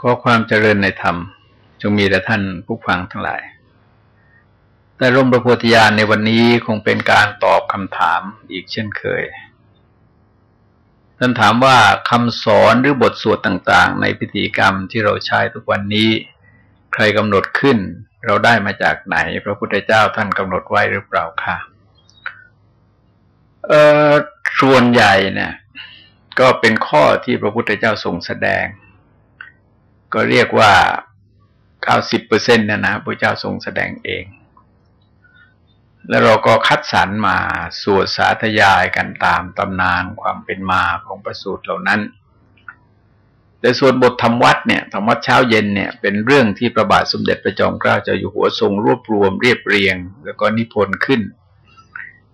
ก็ความเจริญในธรรม จงมีแต่ท่านผู้ฟังทั้งหลาย แต่ร่มประโพธิญาณในวันนี้คงเป็นการตอบคำถามอีกเช่นเคย ท่านถามว่าคำสอนหรือบทสวดต่าง ๆ ในพิธีกรรมที่เราใช้ทุกวันนี้ ใครกำหนดขึ้น เราได้มาจากไหน พระพุทธเจ้าท่านกำหนดไว้หรือเปล่าคะเอ่อส่วนใหญ่เนี่ยก็เป็นข้อที่พระพุทธเจ้าทรงแสดง ก็เรียกว่าเก้าสิบเปอร์เซ็นต์นะนะพระเจ้าทรงแสดงเอง แล้วเราก็คัดสรรมาสวดสาธยายกันตามตำนานความเป็นมาของประสูตรเหล่านั้นแต่ส่วนบทธรรมวัดเนี่ยธรรมวัดเช้าเย็นเนี่ยเป็นเรื่องที่ประบาทสมเด็จพระจอมเกล้าเจ้าอยู่หัวทรงรวบรวมเรียบเรียง แล้วก็นิพนธ์ขึ้น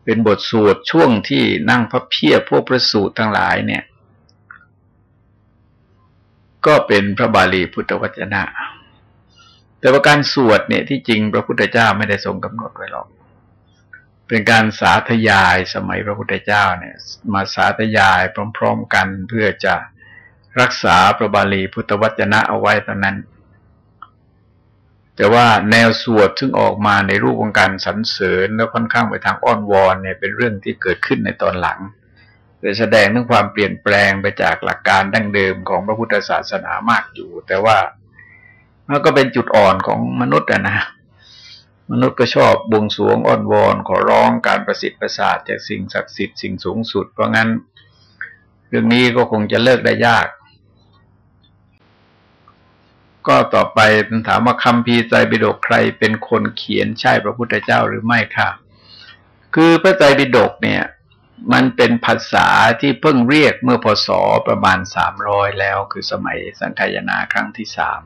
เป็นบทสวดช่วงที่นั่งพระเพียรพวกประสูตรทั้งหลายเนี่ย ก็เป็นพระบาลีพุทธวจนะ แต่ว่าการสวดเนี่ยที่จริงพระพุทธเจ้าไม่ได้ทรงกำหนดไว้หรอก เป็นการสาธยายสมัยพระพุทธเจ้าเนี่ย มาสาธยายพร้อม ๆ กันเพื่อจะรักษาพระบาลีพุทธวจนะเอาไว้ตอนนั้น แต่ว่าแนวสวดซึ่งออกมาในรูปของการสรรเสริญแล้วค่อนข้างไปทางอ้อนวอนเนี่ยเป็นเรื่องที่เกิดขึ้นในตอนหลัง จะแสดงถึงความเปลี่ยนแปลงไปจากหลักการดั้งเดิมของพระพุทธศาสนามากอยู่ แต่ว่ามันก็เป็นจุดอ่อนของมนุษย์นะมนุษย์ก็ชอบบวงสวงอ้อนวอนขอร้องการประสิทธิ์ประสาทจากสิ่งศักดิ์สิทธิ์สิ่งสูงสุด เพราะงั้น เรื่องนี้ก็คงจะเลิกได้ยาก ก็ต่อไปถามว่าคำพีไตรปิฎกใครเป็นคนเขียนใช่พระพุทธเจ้าหรือไม่ค่ะ คือพระไตรปิฎกเนี่ย มันเป็นภาษาที่เพิ่งเรียกเมื่อพศประมาณสามร้อยแล้ว คือสมัยสังขยนาครั้งที่สาม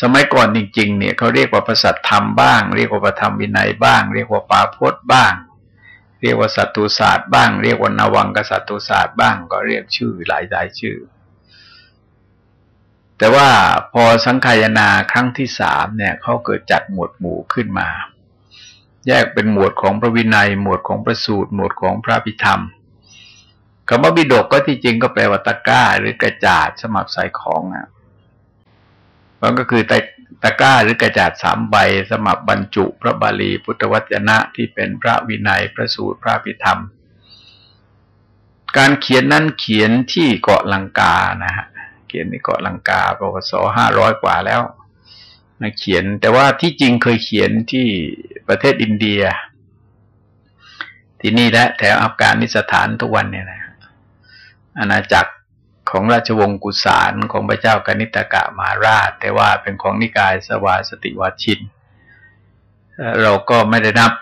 สมัยก่อนจริง ๆ เนี่ยเขาเรียกว่าภาษาธรรมบ้าง เรียกว่าประธรรมวินัยบ้าง เรียกว่าปาพจน์บ้าง เรียกว่าสัตตุศาสตร์บ้าง เรียกว่านาวังกษัตตุศาสตร์บ้าง ก็เรียกชื่อหลายหลายชื่อ แต่ว่าพอสังขายนาครั้งที่สามเนี่ยเขาเกิดจัดหมวดหมู่ขึ้นมา แยกเป็นหมวดของพระวินัย หมวดของพระสูตร หมวดของพระพิธรรมคำว่าบิดกก็ที่จริงก็แปลว่าตะก้า หรือกระจาดสมับใส่ของอะมันก็คือตะตะก้าหรือกระจาดสามใบสมับบรรจุ พระบาลีพุทธวจนะที่เป็นพระวินัยพระสูตรพระพิธรรม การเขียนนั้นเขียนที่เกาะลังกานะฮะเขียนในเกาะลังกาปวสห้าร้อยกว่าแล้ว มาเขียน แต่ว่าที่จริงเคยเขียนที่ประเทศอินเดีย ที่นี่และแถวอัฟกานิสถานทุกวันเนี่ยนะอาณาจักรของราชวงศ์กุสานของพระเจ้ากนิตกะมาราช แต่ว่าเป็นของนิกายสวาสติวาชิน เราก็ไม่ได้นับ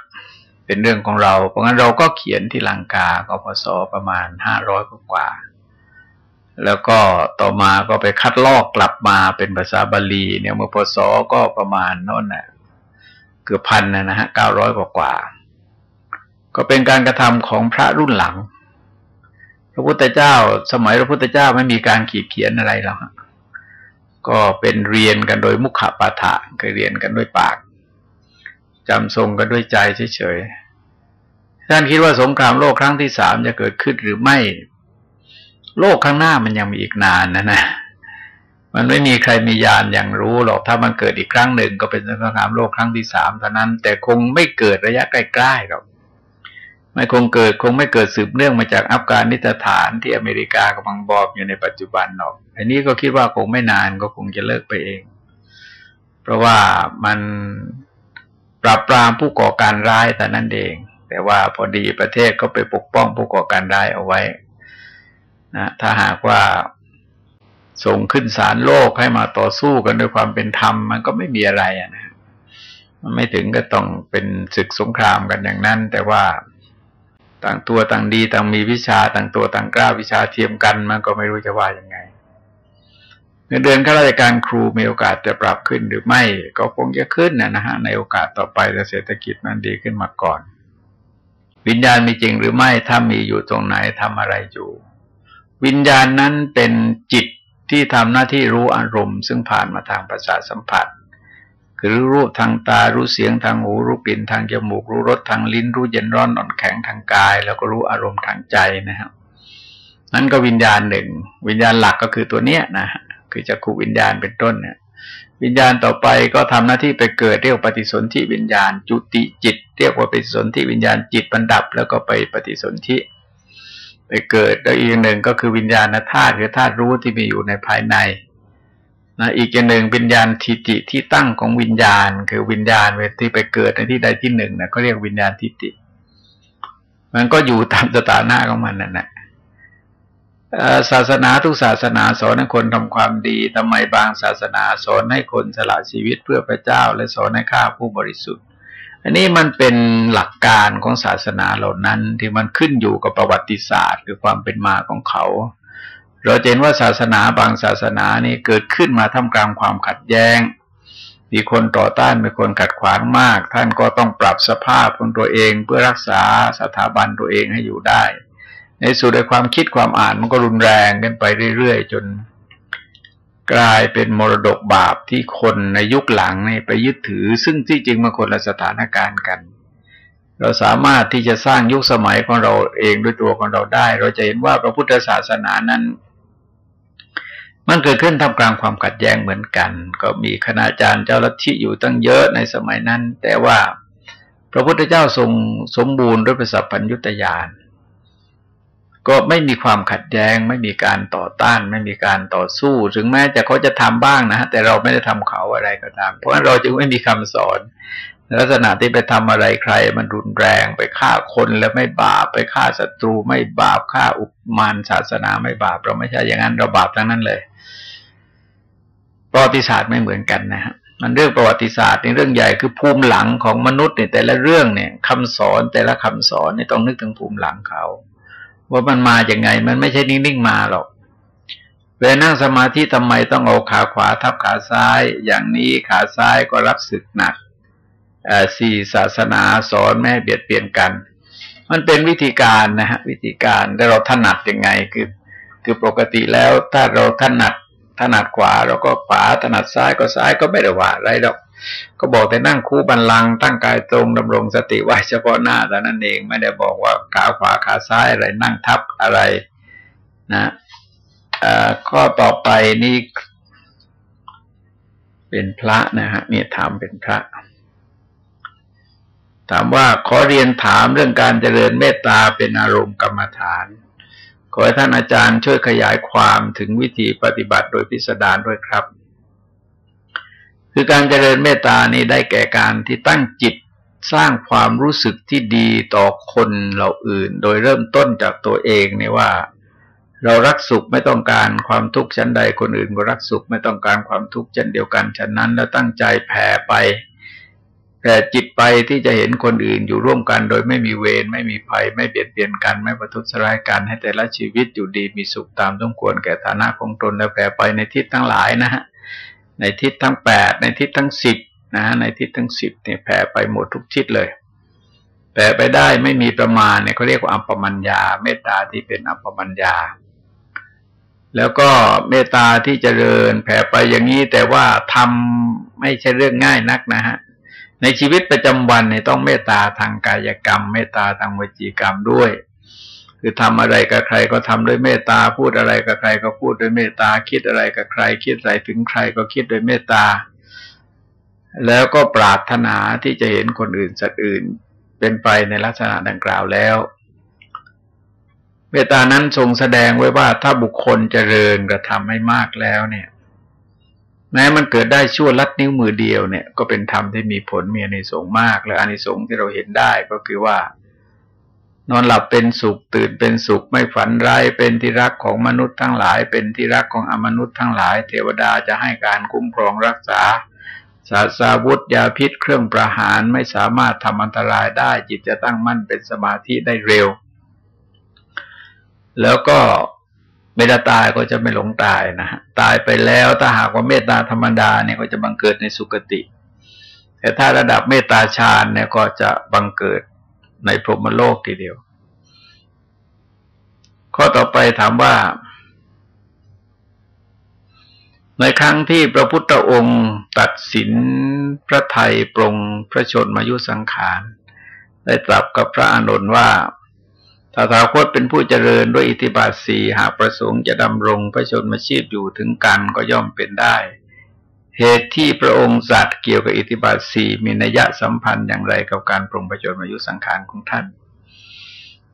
เป็นเรื่องของเรา เพราะงั้นเราก็เขียนที่ลังกาก็พศประมาณห้าร้อยกว่า แล้วก็ต่อมาก็ไปคัดลอกกลับมาเป็นภาษาบาลี เนี่ยเมื่อพศก็ประมาณนั่นน่ะเกือบพันนะฮะเก้าร้อยกว่ากว่า ก็เป็นการกระทำของพระรุ่นหลัง พระพุทธเจ้า สมัยพระพุทธเจ้าไม่มีการขีดเขียนอะไรหรอกก็เป็นเรียนกันโดยมุขปาฐะคือเรียนกันด้วยปากจำทรงกันด้วยใจเฉยๆท่านคิดว่าสงครามโลกครั้งที่สามจะเกิดขึ้นหรือไม่ โลกข้างหน้ามันยังมีอีกนานนะนะ มันไม่มีใครมียานอย่างรู้หรอก ถ้ามันเกิดอีกครั้งหนึ่งก็เป็นสงครามโลกครั้งที่สามเท่านั้น แต่คงไม่เกิดระยะใกล้ๆหรอกไม่คงเกิดคงไม่เกิดสืบเนื่องมาจากอัฟกานิสถานที่อเมริกากำลังบอบอยู่ในปัจจุบันหรอกอันนี้ก็คิดว่าคงไม่นานก็คงจะเลิกไปเอง เพราะว่ามันปราบปรามผู้ก่อการร้ายแต่นั่นเอง แต่ว่าพอดีประเทศก็ไปปกป้องผู้ก่อการร้ายเอาไว้ นะถ้าหากว่าส่งขึ้นศาลโลกให้มาต่อสู้กันด้วยความเป็นธรรม มันก็ไม่มีอะไระนะมันไม่ถึงก็ต้องเป็นศึกสงครามกันอย่างนั้น แต่ว่าต่างตัวต่างดีต่างมีวิชาต่างตัวต่างกล้าวิชาเทียมกันมันก็ไม่รู้จะว่ายังไงเงินเดือนข้าราชการครูมีโอกาสจะปรับขึ้นหรือไม่ก็คงจะขึ้นนะนะฮะในโอกาสต่อไปแต่เศรษฐกิจมันดีขึ้นมาก่อน วิญญาณมีจริงหรือไม่ถ้ามีอยู่ตรงไหนทำอะไรอยู่ วิญญาณนั้นเป็นจิตที่ทำหน้าที่รู้อารมณ์ ซึ่งผ่านมาทางประสาทสัมผัส คือรู้รูปทางตารู้เสียงทางหูรู้กลิ่นทางจมูกรู้รสทางลิ้น รู้เย็นร้อนอ่อนแข็งทางกาย แล้วก็รู้อารมณ์ทางใจนะครับนั่นก็วิญญาณหนึ่ง วิญญาณหลักก็คือตัวเนี้ยนะคือจักขูวิญญาณเป็นต้นเนี่ยวิญญาณต่อไปก็ทำหน้าที่ไปเกิดเรียกปฏิสนธิวิญญาณ จุติจิต เรียกว่าปฏิสนธิวิญญาณจิตบรรดับ แล้วก็ไปปฏิสนธิ เกิดแล้วอีกหนึ่งก็คือวิญญาณธาตุคือธาตุรู้ที่มีอยู่ในภายในนะอีกอย่างหนึ่งวิญญาณทิฏฐิที่ตั้งของวิญญาณ คือวิญญาณเวที่ไปเกิดในที่ใดที่หนึ่งนะก็เรียกวิญญาณทิฏฐิมันก็อยู่ตามสถานะของมันนั่นแหละศาสนาทุกศาสนาสอนให้คนทำความดีทำไมบางศาสนาสอนให้คนสละชีวิตเพื่อพระเจ้า และสอนให้ฆ่าผู้บริสุทธิ์ อันนี้มันเป็นหลักการของศาสนาเหล่านั้น ที่มันขึ้นอยู่กับประวัติศาสตร์ คือความเป็นมาของเขา เราเห็นว่าศาสนาบางศาสนานี่เกิดขึ้นมาทำกลางความขัดแย้ง มีคนต่อต้านมีคนขัดขวางมาก ท่านก็ต้องปรับสภาพของตัวเองเพื่อรักษาสถาบันตัวเองให้อยู่ได้ ในสุดในความคิดความอ่านมันก็รุนแรงกันไปเรื่อยๆ จน กลายเป็นมรดกบาปที่คนในยุคหลังนี่ไปยึดถือ ซึ่งที่จริงมันคนละสถานการณ์กัน เราสามารถที่จะสร้างยุคสมัยของเราเองด้วยตัวของเราได้ เราจะเห็นว่าพระพุทธศาสนานั้น มันเกิดขึ้นทำกลางความขัดแย้งเหมือนกัน ก็มีคณาจารย์เจ้าลัทธิอยู่ตั้งเยอะในสมัยนั้น แต่ว่าพระพุทธเจ้าทรงสมบูรณ์ด้วยประสัพพัญญุตยาน ก็ไม่มีความขัดแย้ง ไม่มีการต่อต้าน ไม่มีการต่อสู้ ถึงแม้จะเขาจะทำบ้างนะแต่เราไม่ได้ทำเขาอะไรก็ตาม เพราะฉะนั้นเราจึงไม่มีคำสอนลักษณะที่ไปทำอะไรใคร มันรุนแรงไปฆ่าคนแล้วไม่บาปไปฆ่าศัตรูไม่บาปฆ่าอุปมานศาสนาไม่บาป เราไม่ใช่อย่างนั้นเราบาปทั้งนั้นเลย ประวัติศาสตร์ไม่เหมือนกันนะฮะมันเรื่องประวัติศาสตร์ในเรื่องใหญ่คือภูมิหลังของมนุษย์เนี่ยแต่ละเรื่องเนี่ยคำสอนแต่ละคำสอนเนี่ยต้องนึกถึงภูมิหลังเขา ว่ามันมาอย่างไง มันไม่ใช่นิ่งๆมาหรอกเวลานั่งสมาธิทำไมต้องเอาขาขวาทับขาซ้าย อย่างนี้ขาซ้ายก็รับศึกหนักสี่ศาสนาสอนแม่เบียดเบียนกัน มันเป็นวิธีการนะฮะวิธีการแต่เราถนัดยังไงคือคือปกติแล้วถ้าเราถนัดถนัดขวาเราก็ขวาถนัดซ้ายก็ซ้ายก็ไม่ได้ว่าอะไรหรอก ก็บอกแต่นั่งคู่บันลังตั้งกายตรงดำรงสติไว้เฉพาะหน้าแต่นั้นเองไม่ได้บอกว่าขาขวาขาซ้ายอะไรนั่งทับอะไรนะข้อต่อไปนี่เป็นพระนะฮะเนี่ยถามเป็นพระ ถามว่าขอเรียนถามเรื่องการเจริญเมตตาเป็นอารมณ์กรรมฐาน ขอให้ท่านอาจารย์ช่วยขยายความถึงวิธีปฏิบัติโดยพิสดารด้วยครับ คือการเจริญเมตตานี้ได้แก่การที่ตั้งจิตสร้างความรู้สึกที่ดีต่อคนเราอื่น โดยเริ่มต้นจากตัวเองเนี่ยว่า เรารักสุขไม่ต้องการความทุกข์ชั้นใดคนอื่นก็รักสุขไม่ต้องการความทุกข์เช่นเดียวกันฉะนั้น แล้วตั้งใจแผ่ไปแต่จิตไปที่จะเห็นคนอื่นอยู่ร่วมกัน โดยไม่มีเวรไม่มีภัย ไม่เบียดเบียนกัน ไม่ประทุษร้ายกันให้แต่ละชีวิตอยู่ดีมีสุขตามต้องควรแก่ฐานะของตนแล้วแผ่ไปในทิศทั้งหลายนะฮะ ในทิศทั้งแปดในทิศทั้งสิบนะในทิศทั้งสิบเนี่ยแผ่ไปหมดทุกทิศเลยแผ่ไปได้ไม่มีประมาณเนี่ยเขาเรียกว่าอัปปมัญญา เมตตาที่เป็นอัปปมัญญา แล้วก็เมตตาที่เจริญแผ่ไปอย่างนี้แต่ว่าทำไม่ใช่เรื่องง่ายนักนะฮะในชีวิตประจำวันเนี่ยต้องเมตตาทางกายกรรม เมตตาทางวจีกรรมด้วย คือทำอะไรกับใครก็ทำด้วยเมตตา พูดอะไรกับใครก็พูดด้วยเมตตา คิดอะไรกับใคร คิดอะไรถึงใครก็คิดด้วยเมตตา แล้วก็ปรารถนาที่จะเห็นคนอื่นสัตว์อื่น เป็นไปในลักษณะดังกล่าวแล้วเมตานั้นทรงแสดงไว้ว่าถ้าบุคคลเจริญกระทำให้มากแล้วเนี่ยแม้มันเกิดได้ชั่วลัดนิ้วมือเดียวเนี่ย ก็เป็นธรรมที่มีผลมีอนิสงส์มาก และอนิสงส์ที่เราเห็นได้ก็คือว่า นอนหลับเป็นสุขตื่นเป็นสุขไม่ฝันร้ายเป็นที่รักของมนุษย์ทั้งหลาย เป็นที่รักของอมนุษย์ทั้งหลาย เทวดาจะให้การคุ้มครองรักษาศาสาวุธยาพิษเครื่องประหารไม่สามารถทำอันตรายได้จิตจะตั้งมั่นเป็นสมาธิได้เร็ว แล้วก็เมตตาตายก็จะไม่หลงตายนะฮะตายไปแล้วถ้าหากว่าเมตตาธรรมดาเนี่ยก็จะบังเกิดในสุคติ แต่ถ้าระดับเมตตาฌานเนี่ยก็จะบังเกิด ในพรหมโลกทีเดียว ข้อต่อไปถามว่า ในครั้งที่พระพุทธองค์ตัดสินพระไทยปรงพระชนมายุสังขารได้ตรัสกับพระอานนท์ว่าถ้าถาคตเป็นผู้เจริญด้วยอิทธิบาทสี่หากประสงค์จะดำรงพระชนมาชีพอยู่ถึงกันก็ย่อมเป็นได้ เหตุที่พระองค์สัตว์เกี่ยวกับอิทธิบาทสี่มีนัยสัมพันธ์อย่างไรกับการปรงประชนมายุสังขารของท่าน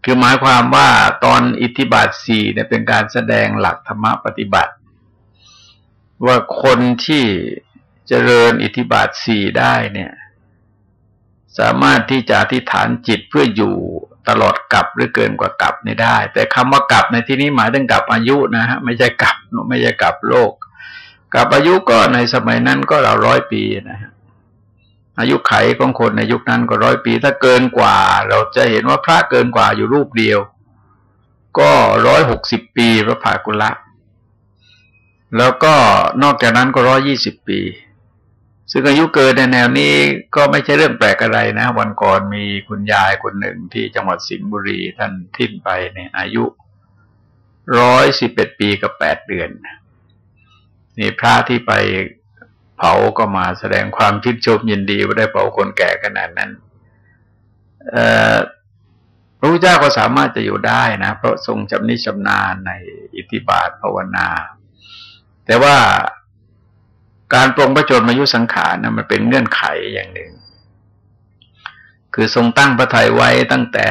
คือหมายความว่าตอนอิทธิบาทสี่เนี่ยเป็นการแสดงหลักธรรมปฏิบัติ ว่าคนที่เจริญอิทธิบาทสี่ได้เนี่ย สามารถที่จะอธิษฐานจิตเพื่ออยู่ตลอดกับหรือเกินกว่ากับนี่ได้ แต่คำว่ากับในที่นี้หมายถึงกับอายุนะฮะไม่ใช่กับไม่ใช่กับโลก กับอายุก็ในสมัยนั้นก็ราวร้อยปีนะฮะอายุไขของคนในยุคนั้นก็ร้อยปี ถ้าเกินกว่า เราจะเห็นว่าพระเกินกว่าอยู่รูปเดียว ก็ร้อยหกสิบปีพระภากุละ แล้วก็นอกจากนั้นก็ร้อยยี่สิบปี ซึ่งอายุเกินในแนวนี้ก็ไม่ใช่เรื่องแปลกอะไรนะ วันก่อนมีคุณยายคนหนึ่งที่จังหวัดสิงห์บุรีท่านทิ้นไปเนี่ยอายุร้อยสิบเอ็ดปีกับแปดเดือน นี่พระที่ไปเผาก็มาแสดงความทิดชมยินดีว่าได้เผาคนแก่ขนาดนั้นพระพุทธเจ้าก็สามารถจะอยู่ได้นะเพราะทรงจำนิชำนาญในอิทธิบาทภาวนา แต่ว่าการปรงพระชนมายุสังขารนะมันเป็นเงื่อนไขอย่างหนึ่ง คือทรงตั้งพระทัยไว้ตั้งแต่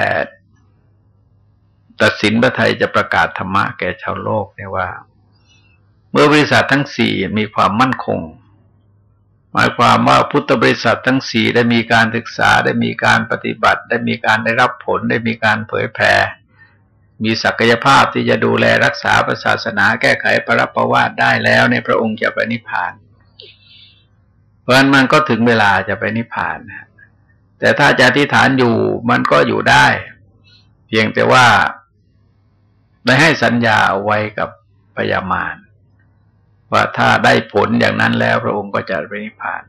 ตัดสินพระทัยจะประกาศธรรมะแก่ชาวโลกเนี่ยว่า เมื่อบริษัททั้งสี่มีความมั่นคง หมายความว่าพุทธบริษัททั้งสี่ได้มีการศึกษาได้มีการปฏิบัติ ได้มีการได้รับผลได้มีการเผยแผ่มีศักยภาพที่จะดูแลรักษาศาสนาแก้ไขพระประวัติได้แล้วในพระองค์จะไปณิพพาน เพราะนั้นมันก็ถึงเวลาจะไปนิพพานแต่ถ้าจะอธิษฐานอยู่มันก็อยู่ได้ เพียงแต่ว่าได้ให้สัญญาเอาไว้กับพยามาร ว่าถ้าได้ผลอย่างนั้นแล้วพระองค์ก็จะไปนิพพาน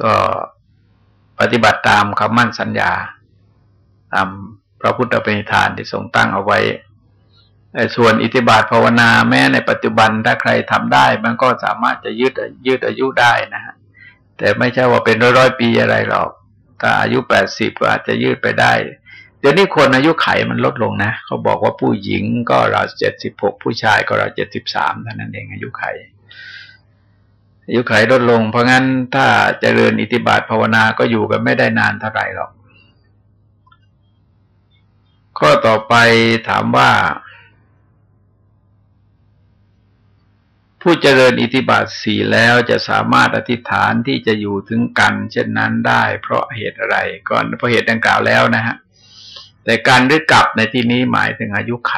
ก็ปฏิบัติตามคำมั่นสัญญา ตามพระพุทธปณิธานที่ทรงตั้งเอาไว้ส่วนอิทธิบาทภาวนาแม้ในปัจจุบันถ้าใครทำได้ มันก็สามารถจะยืดยืดอายุได้นะฮะแต่ไม่ใช่ว่าเป็นร้อยร้อยปีอะไรหรอก ถ้าอายุแปดสิบก็อาจจะยืดไปได้ เดี๋ยวนี้คนอายุไขมันลดลงนะเขาบอกว่าผู้หญิงก็ราวเจ็ดสิบหกผู้ชายก็ราวเจ็ดสิบสามเท่านั้นเองอายุไข อายุไขลดลง เพราะงั้นถ้าเจริญอิทธิบาทภาวนาก็อยู่กันไม่ได้นานเท่าไหร่หรอก ข้อต่อไปถามว่า ผู้เจริญอิทธิบาทสี่แล้วจะสามารถอธิษฐานที่จะอยู่ถึงกัน เช่นนั้นได้ เพราะเหตุอะไรก่อนเพราะเหตุดังกล่าวแล้วนะฮะ แต่การรึกลับในที่นี้หมายถึงอายุไข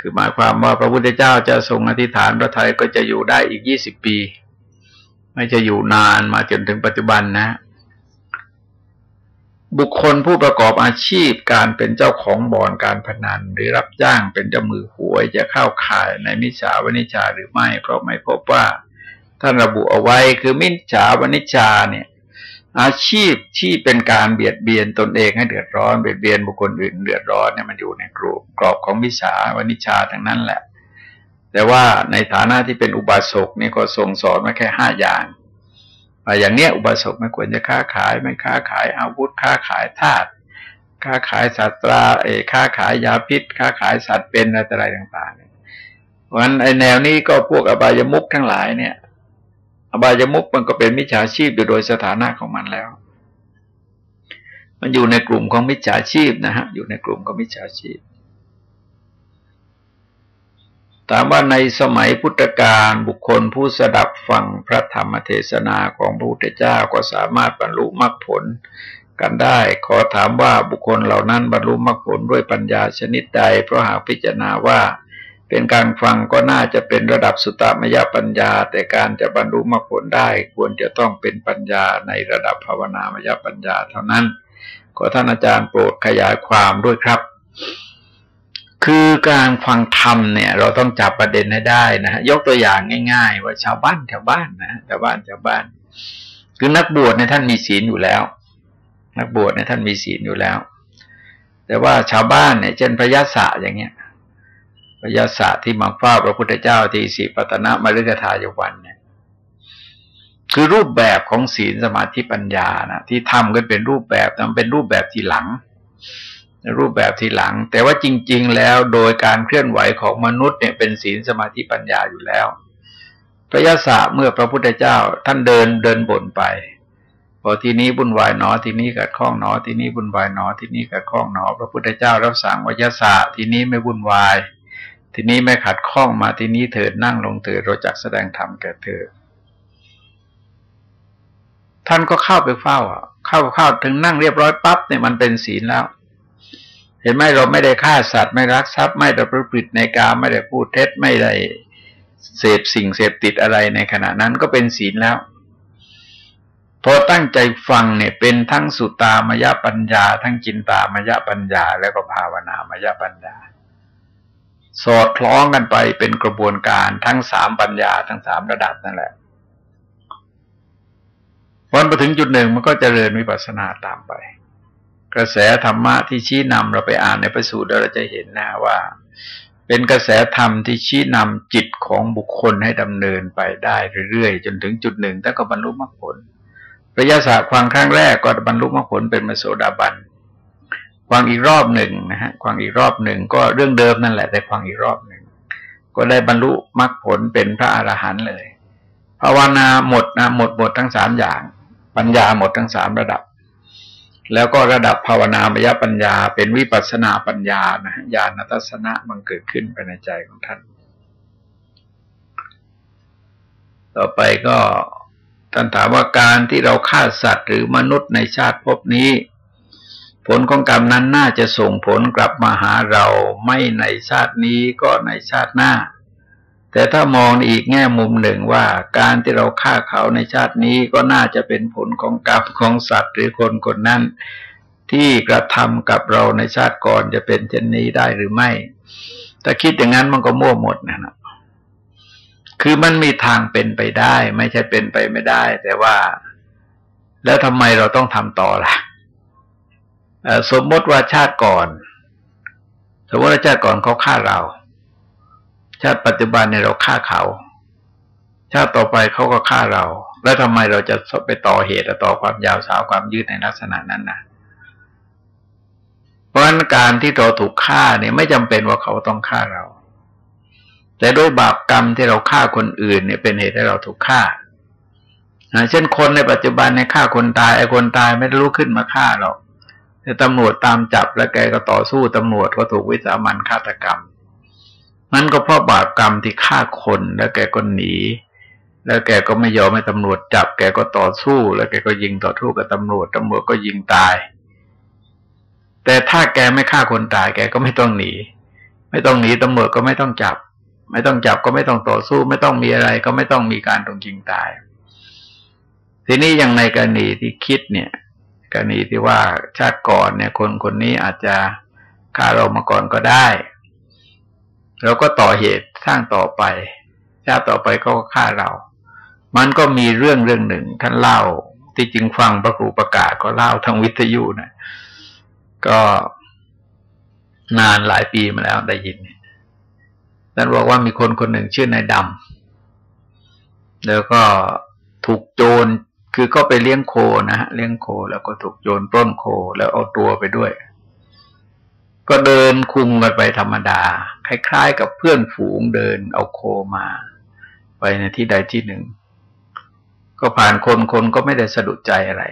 คือหมายความว่าพระพุทธเจ้าจะทรงอธิษฐานพระไทยก็จะอยู่ได้อีกยี่สิบปี ไม่จะอยู่นานมาจนถึงปัจจุบันนะ บุคคลผู้ประกอบอาชีพการเป็นเจ้าของบ่อนการพนัน หรือรับจ้างเป็นเจ้ามือหวยจะเข้าข่ายในมิจฉาวณิชาหรือไม่ เพราะไม่พบว่าท่านระบุเอาไว้คือมิจฉาวณิชาเนี่ย อาชีพที่เป็นการเบียดเบียนตนเองให้เดือดร้อนเบียดเบียนบุคคลอื่นเดือดร้อนเนี่ยมันอยู่ในกรุกรอบของมิจฉาวณิชาทั้งนั้นแหละ แต่ว่าในฐานะที่เป็นอุบาสกนี่ก็ทรงสอนมาแค่ห้าอย่างอย่างเนี้ยอุบาสกไม่ควรจะค้าขายไม่ค้าขายอาวุธค้าขายธาตุค้าขายสัตราเอค้าขายยาพิษ ค้าขายสัตว์เป็นอะไรต่างๆเพราะฉะนั้นไอแนวนี้ก็พวกอบายมุกทั้งหลายเนี่ย อบายมุกมันก็เป็นมิจฉาชีพโดยสถานะของมันแล้ว มันอยู่ในกลุ่มของมิจฉาชีพนะฮะอยู่ในกลุ่มของมิจฉาชีพถามว่าในสมัยพุทธกาลบุคคลผู้สดับฟังพระธรรมเทศนาของพระพุทธเจ้าก็สามารถบรรลุมรรคผลกันได้ ขอถามว่าบุคคลเหล่านั้นบรรลุมรรคผลด้วยปัญญาชนิดใด เพราะหากพิจารณาว่า เป็นการฟังก็น่าจะเป็นระดับสุตตมยปัญญา แต่การจะบรรลุมรรคผลได้ ควรจะต้องเป็นปัญญาในระดับภาวนามยปัญญาเท่านั้น ขอท่านอาจารย์โปรดขยายความด้วยครับ คือการฟังธรรมเนี่ย เราต้องจับประเด็นให้ได้นะฮะยกตัวอย่างง่าย ๆ ว่าชาวบ้านชาวบ้านนะชาวบ้านชาวบ้าน คือนักบวชในท่านมีศีลอยู่แล้ว นักบวชในท่านมีศีลอยู่แล้ว แต่ว่าชาวบ้านเนี่ยเช่นพระยาศะอย่างเงี้ย พระยาศะที่มาเฝ้าพระพุทธเจ้าที่สีปัตนะมฤคทายวันเนี่ย คือรูปแบบของศีลสมาธิปัญญานะที่ทำกันเป็นรูปแบบมันเป็นรูปแบบทีหลัง รูปแบบทีหลัง แต่ว่าจริง ๆ แล้วโดยการเคลื่อนไหวของมนุษย์เนี่ยเป็นศีลสมาธิปัญญาอยู่แล้วพระยาศะเมื่อพระพุทธเจ้า ท่านเดินเดินบ่นไปพอทีนี้บุญวายหนอทีนี้กัดข้องหนอทีนี้บุญวายหนอทีนี้กัดข้องหนอ พระพุทธเจ้ารับสั่งวิยาศะทีนี้ไม่บุญวาย ทีนี้ไม่ขัดข้องมาทีนี้เถิดนั่งลงเถิดเราจักแสดงธรรมแก่เธอ ท่านก็เข้าไปเฝ้าเข้าเข้าถึงนั่งเรียบร้อยปั๊บเนี่ยมันเป็นศีลแล้ว เห็นไหมเราไม่ได้ฆ่าสัตว์ไม่รักทรัพย์ไม่ได้ประพฤติในกาไม่ได้พูดเท็จไม่ได้เสพสิ่งเสพติดอะไรในขณะนั้นก็เป็นศีลแล้วพอตั้งใจฟังเนี่ยเป็นทั้งสุตามยปัญญา ทั้งจินตามยปัญญา แล้วก็ภาวนามยปัญญา สอดคล้องกันไปเป็นกระบวนการทั้งสามปัญญาทั้งสามระดับนั่นแหละวันไปถึงจุดหนึ่งมันก็จเจริญวิปัสสนาตามไป กระแสธรรมะที่ชี้นำเราไปอ่านในพระสูตรเราจะเห็นนะว่า เป็นกระแสธรรมที่ชี้นำจิตของบุคคลให้ดำเนินไปได้เรื่อยๆ จนถึงจุดหนึ่งแล้วก็บรรลุมรรคผลระยะศาสตร์ควางครั้งแรกก็บรรลุมรรคผลเป็นมโสดาบัน ควางอีกรอบหนึ่งนะฮะควางอีกรอบหนึ่งก็เรื่องเดิมนั่นแหละแต่ควางอีกรอบหนึ่งก็ได้บรรลุมรรคผลเป็นพระอรหันต์เลยภาวนาหมดนะหมดหมดทั้งสามอย่าง ปัญญาหมดทั้งสามระดับ แล้วก็ระดับภาวนามยปัญญา เป็นวิปัสนาปัญญานะญาณทัศนะมันเกิดขึ้นภายในใจของท่าน ต่อไปก็ท่านถามว่าการที่เราฆ่าสัตว์หรือมนุษย์ในชาติภพนี้ ผลของกรรมนั้นน่าจะส่งผลกลับมาหาเราไม่ในชาตินี้ก็ในชาติหน้า แต่ถ้ามองอีกแง่มุมหนึ่งว่าการที่เราฆ่าเขาในชาตินี้ก็น่าจะเป็นผลของกรรมของสัตว์หรือคนคนนั้น ที่กระทำกับเราในชาติก่อนจะเป็นเช่นนี้ได้หรือไม่ ถ้าคิดอย่างนั้นมันก็มั่วหมดนะคือมันมีทางเป็นไปได้ ไม่ใช่เป็นไปไม่ได้ แต่ว่า แล้วทำไมเราต้องทำต่อล่ะ สมมติว่าชาติก่อน สมมติว่าชาติก่อนเขาฆ่าเรา ชาติปัจจุบันเนี่ยเราฆ่าเขา ชาติต่อไปเขาก็ฆ่าเรา แล้วทำไมเราจะไปต่อเหตุต่อความยาวสาวความยืดในลักษณะนั้นนะเพราะฉะนั้นการที่เราถูกฆ่าเนี่ยไม่จำเป็นว่าเขาต้องฆ่าเรา แต่ด้วยบาปกรรมที่เราฆ่าคนอื่นเนี่ยเป็นเหตุให้เราถูกฆ่าเช่นคนในปัจจุบันในฆ่าคนตายไอ้คนตายไม่ได้รู้ขึ้นมาฆ่าหรอก แต่ตำรวจตามจับแล้วแกก็ต่อสู้ตำรวจก็ถูกวิสามันฆาตกรรม นั่นก็เพราะบาปกรรมที่ฆ่าคนแล้วแกก็หนี แล้วแกก็ไม่ยอมให้ตำรวจจับ แกก็ต่อสู้ แล้วแกก็ยิงต่อสู้กับตำรวจตำรวจก็ยิงตาย แต่ถ้าแกไม่ฆ่าคนตาย แกก็ไม่ต้องหนี ไม่ต้องหนีตำรวจก็ไม่ต้องจับ ไม่ต้องจับก็ไม่ต้องต่อสู้ ไม่ต้องมีอะไรก็ไม่ต้องมีการตรงจริงตาย ทีนี้อย่างในกรณีที่คิดเนี่ย กรณีที่ว่าชาติก่อนเนี่ย คนคนนี้อาจจะฆ่าเรามาก่อนก็ได้เราก็ต่อเหตุสร้างต่อไปชาติต่อไปก็ฆ่าเรา มันก็มีเรื่องเรื่องหนึ่งท่านเล่า ที่จริงฟังพระครูประกาศก็เล่าทางวิทยุนะก็นานหลายปีมาแล้วได้ยินท่านบอกว่ามีคนคนหนึ่งชื่อนายดำแล้วก็ถูกโจร คือก็ไปเลี้ยงโคนะฮะเลี้ยงโคแล้วก็ถูกโจรปล้นโคแล้วเอาตัวไปด้วย ก็เดินคุมกันไปธรรมดา คล้าย ๆ กับเพื่อนฝูงเดินเอาโคมา ไปในที่ใดที่หนึ่ง ก็ผ่านคนคนก็ไม่ได้สะดุดใจอะไร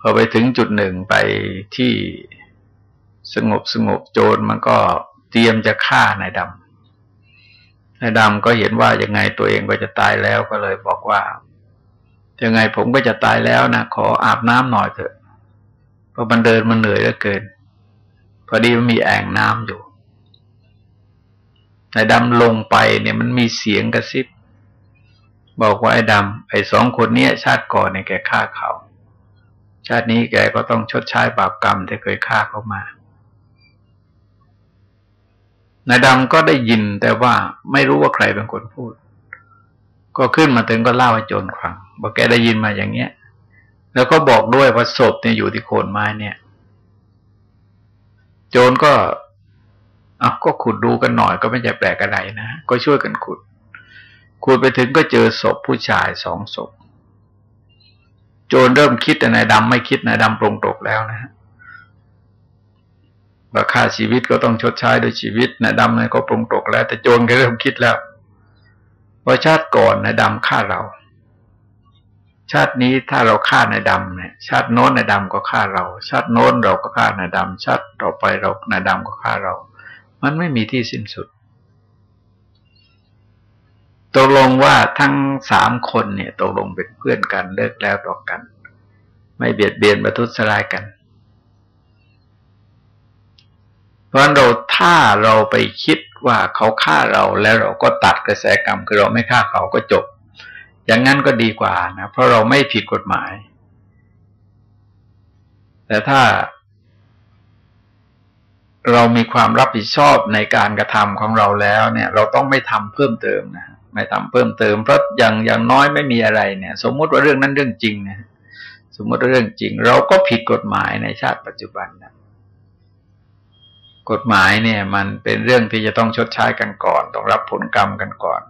พอไปถึงจุดหนึ่งไปที่สงบสงบโจรมันก็เตรียมจะฆ่านายดำนายดำก็เห็นว่ายังไงตัวเองก็จะตายแล้วก็เลยบอกว่า ยังไงผมก็จะตายแล้วนะขออาบน้ำหน่อยเถอะเพราะมันเดินมันเหนื่อยเหลือเกิน พอดีมันมีแอ่งน้ำอยู่นายดำลงไปเนี่ยมันมีเสียงกระซิบ บอกว่าไอ้ดำไอ้สองคนนี้ชาติก่อนเนี่ยแกฆ่าเขา ชาตินี้แกก็ต้องชดใช้บาปกรรมที่เคยฆ่าเขามานายดำก็ได้ยินแต่ว่าไม่รู้ว่าใครเป็นคนพูด ก็ขึ้นมาถึงก็เล่าให้โจรฟังบอกแกได้ยินมาอย่างเงี้ย แล้วก็บอกด้วยว่าศพเนี่ยอยู่ที่โคนไม้เนี่ย โจรก็อะก็ขุดดูกันหน่อยก็ไม่ใช่แปลกอะไรนะก็ช่วยกันขุด ขุดไปถึงก็เจอศพผู้ชายสองศพ โจรเริ่มคิดแต่นายดำไม่คิดนายดำปรงตกแล้วนะว่าค่าชีวิตก็ต้องชดใช้โดยชีวิตนายดำนายก็ปรงตกแล้ว แต่โจรก็เริ่มคิดแล้ว ว่าชาติก่อนนายดำฆ่าเรา ชาตินี้ถ้าเราฆ่านายดำเนี่ย ชาติโน้นนายดำก็ฆ่าเรา ชาติโน้นเราก็ฆ่านายดำชาติต่อไปเรานายดำก็ฆ่าเรา มันไม่มีที่สิ้นสุดตกลงว่าทั้งสามคนเนี่ยตกลงเป็นเพื่อนกันเลิกแล้วต่อกัน ไม่เบียดเบียนประทุษร้ายกัน เพราะเราถ้าเราไปคิด ว่าเขาฆ่าเราแล้วเราก็ตัดกระแสกรรมคือเราไม่ฆ่าเขาก็จบ อย่างนั้นก็ดีกว่านะเพราะเราไม่ผิดกฎหมาย แต่ถ้าเรามีความรับผิดชอบในการกระทำของเราแล้วเนี่ย เราต้องไม่ทำเพิ่มเติมนะไม่ทำเพิ่มเติมเพราะอย่างอย่างน้อยไม่มีอะไรเนี่ย สมมุติว่าเรื่องนั้นเรื่องจริงนะสมมติว่าเรื่องจริง เราก็ผิดกฎหมายในชาติปัจจุบันนะ กฎหมายเนี่ย มันเป็นเรื่องที่จะต้องชดใช้กันก่อน ต้องรับผลกรรมกันก่อน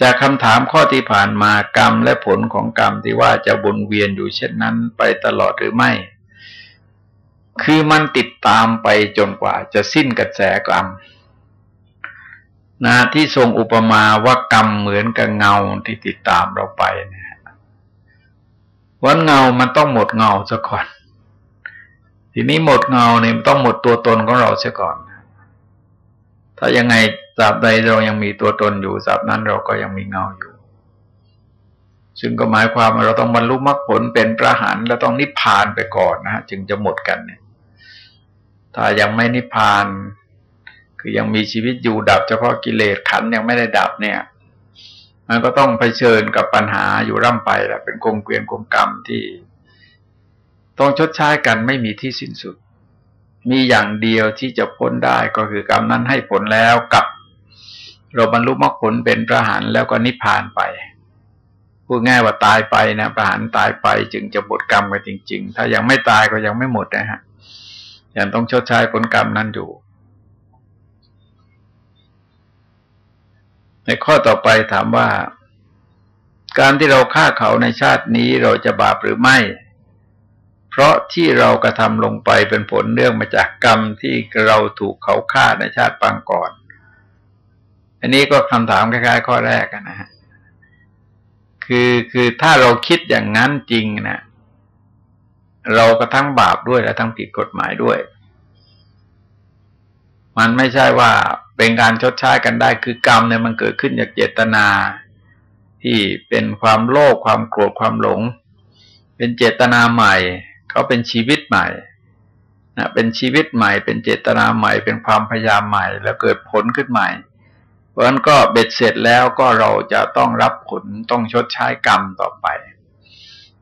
จากคำถามข้อที่ผ่านมากรรมและผลของกรรมที่ว่าจะวนเวียนอยู่เช่นนั้นไปตลอดหรือไม่ คือมันติดตามไปจนกว่าจะสิ้นกระแสกรรมนะที่ทรงอุปมาว่ากรรมเหมือนกับเงาที่ติดตามเราไปเนี่ยวันเงามันต้องหมดเงาซะก่อน ทีนี้หมดเงาเนี่ยต้องหมดตัวตนของเราซะก่อน ถ้ายังไงสาบใดเรายังมีตัวตนอยู่สาบนั้นเราก็ยังมีเงาอยู่ ซึ่งก็หมายความว่าเราต้องบรรลุมรรคผลเป็นพระหันแล้วต้องนิพพานไปก่อนนะจึงจะหมดกันเนี่ย ถ้ายังไม่นิพพาน คือยังมีชีวิตอยู่ดับเฉพาะกิเลสขันยังไม่ได้ดับเนี่ยมันก็ต้องเผชิญกับปัญหาอยู่ร่ำไปแหละเป็นกงเกวียนกงกรรมที่ ต้องชดใช้กันไม่มีที่สิ้นสุด มีอย่างเดียวที่จะพ้นได้ก็คือกรรมนั้นให้ผลแล้วกับเราบรรลุมรรคผลเป็นพระหันแล้วก็นิพพานไปพูดง่ายว่าตายไปนะพระหันตายไปจึงจะหมดกรรมกันจริง ๆ ถ้ายังไม่ตายก็ยังไม่หมดนะฮะยังต้องชดใช้ผลกรรมนั้นอยู่ ในข้อต่อไปถามว่า การที่เราฆ่าเขาในชาตินี้เราจะบาปหรือไม่ เพราะที่เรากระทำลงไปเป็นผลเนื่องมาจากกรรมที่เราถูกเขาฆ่าในชาติปางก่อน อันนี้ก็คำถามคล้ายๆ ข้อแรกนะฮะคือคือถ้าเราคิดอย่างนั้นจริงนะเราก็ทั้งบาปด้วยและทั้งผิดกฎหมายด้วย มันไม่ใช่ว่าเป็นการชดใช้กันได้ คือกรรมเนี่ยมันเกิดขึ้นจากเจตนา ที่เป็นความโลภความโกรธความหลง เป็นเจตนาใหม่ เขาเป็นชีวิตใหม่นะเป็นชีวิตใหม่ เป็นเจตนาใหม่ เป็นความพยายามใหม่ แล้วเกิดผลขึ้นใหม่ เพราะฉะนั้นก็เบ็ดเสร็จแล้วก็เราจะต้องรับผลต้องชดใช้กรรมต่อไป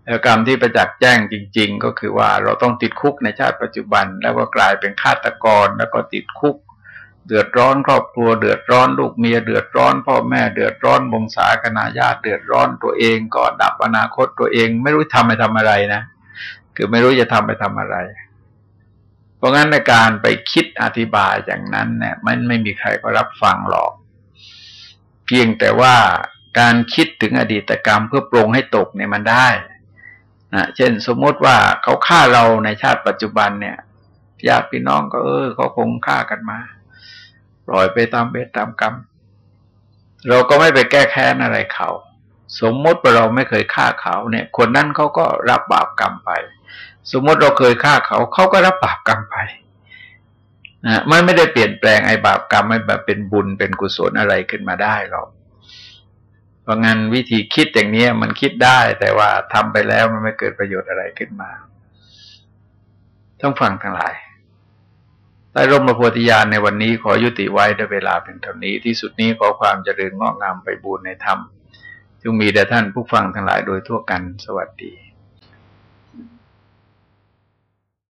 แล้วกรรมที่ประจักษ์แจ้งจริง ๆ ก็คือว่าเราต้องติดคุกในชาติปัจจุบัน แล้วก็กลายเป็นฆาตกรแล้วก็ติดคุก เดือดร้อนครอบครัวเดือดร้อนลูกเมียเดือดร้อน พ่อแม่เดือดร้อนวงศาคณาญาติเดือดร้อนตัวเองก็ดับอนาคตตัวเอง ไม่รู้ทำไปทำอะไรนะ คือไม่รู้จะทำไปทำอะไร เพราะงั้นในการไปคิดอธิบายอย่างนั้นเนี่ย มันไม่มีใครก็รับฟังหรอก เพียงแต่ว่าการคิดถึงอดีตกรรมเพื่อปรงให้ตกเนี่ยมันได้นะเช่นสมมติว่าเขาฆ่าเราในชาติปัจจุบันเนี่ยญาติพี่น้องก็เออเขาคงฆ่ากันมาปล่อยไปตามเบตตามกรรม เราก็ไม่ไปแก้แค้นอะไรเขา สมมติว่าเราไม่เคยฆ่าเขาเนี่ย คนนั้นเขาก็รับบาปกรรมไป สมมติเราเคยฆ่าเขาเขาก็รับบาปกรรมไปนะมันไม่ได้เปลี่ยนแปลงไอ้บาปกรรมให้แบบเป็นบุญเป็นกุศลอะไรขึ้นมาได้หรอกเพราะงั้นวิธีคิดอย่างนี้มันคิดได้ แต่ว่าทำไปแล้วมันไม่เกิดประโยชน์อะไรขึ้นมาต้องฟังทั้งหลายใต้ร่มพระโพธิญาณในวันนี้ขอยุติไว้ด้วยเวลาเพียงเท่านี้ ที่สุดนี้ขอความเจริญงอกงามไปบูรณนธรรมจงมีแด่ท่านผู้ฟังทั้งหลายโดยทั่วกันสวัสดี